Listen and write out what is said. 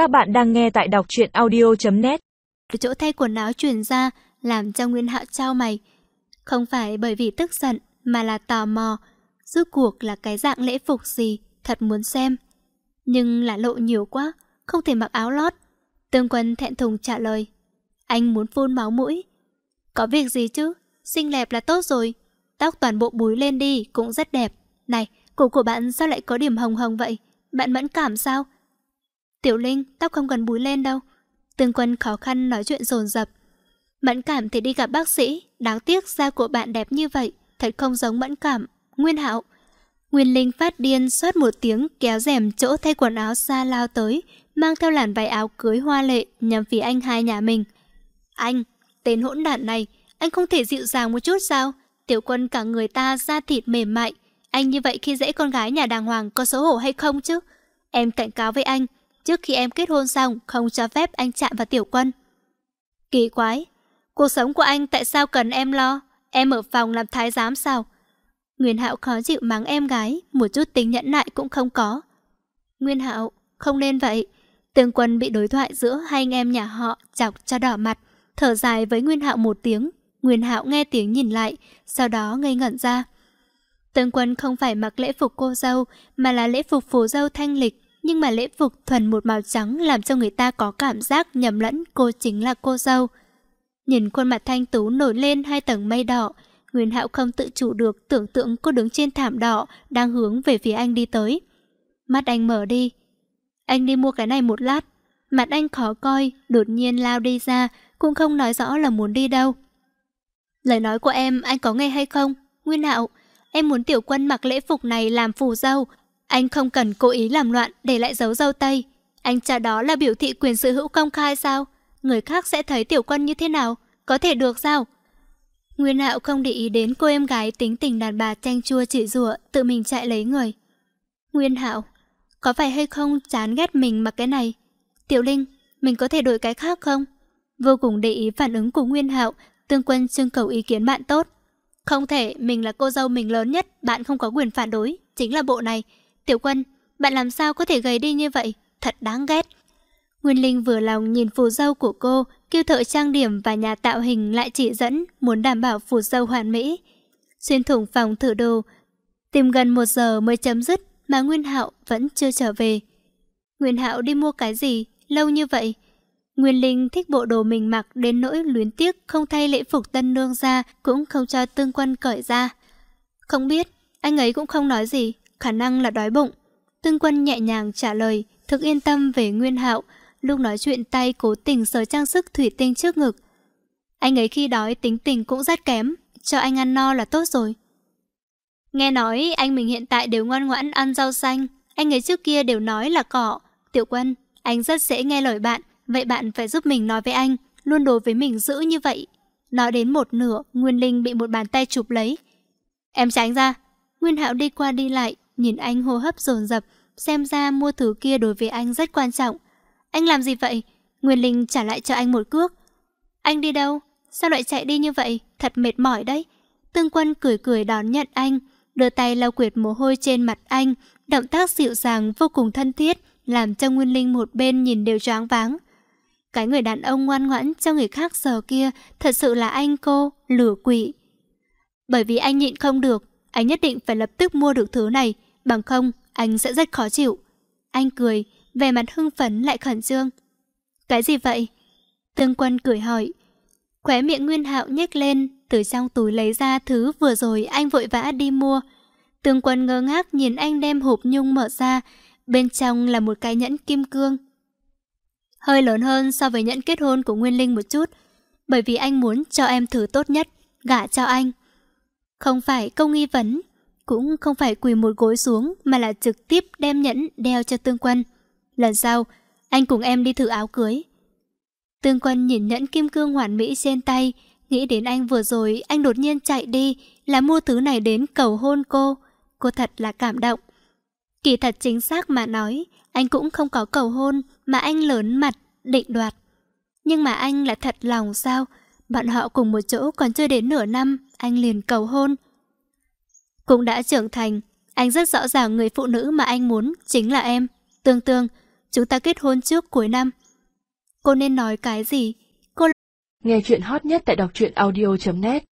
Các bạn đang nghe tại đọc truyện audio.net Chỗ thay quần áo truyền ra làm cho Nguyên Hạo trao mày. Không phải bởi vì tức giận mà là tò mò. Rốt cuộc là cái dạng lễ phục gì, thật muốn xem. Nhưng là lộ nhiều quá, không thể mặc áo lót. Tương quân thẹn thùng trả lời. Anh muốn phun máu mũi. Có việc gì chứ, xinh đẹp là tốt rồi. Tóc toàn bộ búi lên đi, cũng rất đẹp. Này, cổ của bạn sao lại có điểm hồng hồng vậy? Bạn mẫn cảm sao? Tiểu Linh, tóc không cần búi lên đâu. Tương quân khó khăn nói chuyện dồn dập. Mẫn cảm thì đi gặp bác sĩ, đáng tiếc da của bạn đẹp như vậy, thật không giống mẫn cảm. Nguyên Hạo. Nguyên Linh phát điên xót một tiếng kéo rèm chỗ thay quần áo xa lao tới, mang theo làn váy áo cưới hoa lệ nhằm phía anh hai nhà mình. Anh, tên hỗn đản này, anh không thể dịu dàng một chút sao? Tiểu quân cả người ta da thịt mềm mại. Anh như vậy khi dễ con gái nhà đàng hoàng có xấu hổ hay không chứ? Em cảnh cáo với anh, trước khi em kết hôn xong không cho phép anh chạm vào tiểu quân. Kỳ quái, cuộc sống của anh tại sao cần em lo? Em ở phòng làm thái giám sao? Nguyên Hạo khó chịu mắng em gái, một chút tính nhẫn nại cũng không có. Nguyên Hạo, không nên vậy. Tương quân bị đối thoại giữa hai anh em nhà họ chọc cho đỏ mặt, thở dài với Nguyên Hạo một tiếng. Nguyên Hạo nghe tiếng nhìn lại, sau đó ngây ngẩn ra. Tương quân không phải mặc lễ phục cô dâu, mà là lễ phục phù dâu thanh lịch, nhưng mà lễ phục thuần một màu trắng làm cho người ta có cảm giác nhầm lẫn cô chính là cô dâu. Nhìn khuôn mặt thanh tú nổi lên hai tầng mây đỏ, Nguyên Hạo không tự chủ được tưởng tượng cô đứng trên thảm đỏ đang hướng về phía anh đi tới. Mắt anh mở đi. Anh đi mua cái này một lát. Mặt anh khó coi, đột nhiên lao đi ra, cũng không nói rõ là muốn đi đâu. Lời nói của em anh có nghe hay không? Nguyên Hạo, em muốn tiểu quân mặc lễ phục này làm phù dâu. Anh không cần cố ý làm loạn để lại dấu dâu tay Anh trả đó là biểu thị quyền sở hữu công khai sao? Người khác sẽ thấy tiểu quân như thế nào? Có thể được sao? Nguyên Hạo không để ý đến cô em gái tính tình đàn bà chanh chua chỉ rủa tự mình chạy lấy người. Nguyên Hạo, có phải hay không chán ghét mình mặc cái này? Tiểu Linh, mình có thể đổi cái khác không? Vô cùng để ý phản ứng của Nguyên Hạo, Tương Quân trưng cầu ý kiến bạn tốt. Không thể, mình là cô dâu mình lớn nhất, bạn không có quyền phản đối, chính là bộ này. Tiểu Quân, bạn làm sao có thể gầy đi như vậy? Thật đáng ghét. Nguyên Linh vừa lòng nhìn phù dâu của cô, kêu thợ trang điểm và nhà tạo hình lại chỉ dẫn, muốn đảm bảo phù dâu hoàn mỹ. Xuyên thủng phòng thử đồ, tìm gần một giờ mới chấm dứt mà Nguyên Hạo vẫn chưa trở về. Nguyên Hạo đi mua cái gì, lâu như vậy? Nguyên Linh thích bộ đồ mình mặc đến nỗi luyến tiếc không thay lễ phục tân nương ra, cũng không cho tương quân cởi ra. Không biết, anh ấy cũng không nói gì, khả năng là đói bụng. Tương quân nhẹ nhàng trả lời, thực yên tâm về Nguyên Hạo, lúc nói chuyện tay cố tình sờ trang sức thủy tinh trước ngực. Anh ấy khi đói tính tình cũng rất kém, cho anh ăn no là tốt rồi. Nghe nói anh mình hiện tại đều ngoan ngoãn ăn rau xanh, anh ấy trước kia đều nói là cỏ. Tiểu quân, anh rất dễ nghe lời bạn, vậy bạn phải giúp mình nói với anh, luôn đối với mình giữ như vậy. Nói đến một nửa, Nguyên Linh bị một bàn tay chụp lấy. Em tránh ra. Nguyên Hạo đi qua đi lại, nhìn anh hô hấp dồn dập, xem ra mua thứ kia đối với anh rất quan trọng. Anh làm gì vậy? Nguyên Linh trả lại cho anh một cước. Anh đi đâu? Sao lại chạy đi như vậy? Thật mệt mỏi đấy. Tương Quân cười cười đón nhận anh, đưa tay lau quyệt mồ hôi trên mặt anh, động tác dịu dàng vô cùng thân thiết, làm cho Nguyên Linh một bên nhìn đều choáng váng. Cái người đàn ông ngoan ngoãn cho người khác giờ kia thật sự là anh cô, lửa quỷ. Bởi vì anh nhịn không được, anh nhất định phải lập tức mua được thứ này, bằng không anh sẽ rất khó chịu. Anh cười, vẻ mặt hưng phấn lại khẩn trương. Cái gì vậy? Tương quân cười hỏi. Khóe miệng Nguyên Hạo nhếch lên, từ trong túi lấy ra thứ vừa rồi anh vội vã đi mua. Tương quân ngơ ngác nhìn anh đem hộp nhung mở ra, bên trong là một cái nhẫn kim cương. Hơi lớn hơn so với nhẫn kết hôn của Nguyên Linh một chút, bởi vì anh muốn cho em thử tốt nhất, gả cho anh. Không phải câu nghi vấn, cũng không phải quỳ một gối xuống mà là trực tiếp đem nhẫn đeo cho tương quân. Lần sau, anh cùng em đi thử áo cưới. Tương quân nhìn nhẫn kim cương hoàn mỹ trên tay, nghĩ đến anh vừa rồi anh đột nhiên chạy đi là mua thứ này đến cầu hôn cô. Cô thật là cảm động. Kỳ thật chính xác mà nói, anh cũng không có cầu hôn mà anh lớn mặt, định đoạt. Nhưng mà anh là thật lòng sao? Bọn họ cùng một chỗ còn chưa đến nửa năm, anh liền cầu hôn. Cũng đã trưởng thành, anh rất rõ ràng người phụ nữ mà anh muốn chính là em. Tương tương, chúng ta kết hôn trước cuối năm. Cô nên nói cái gì? Cô Nghe chuyện hot nhất tại đọc truyện audio.net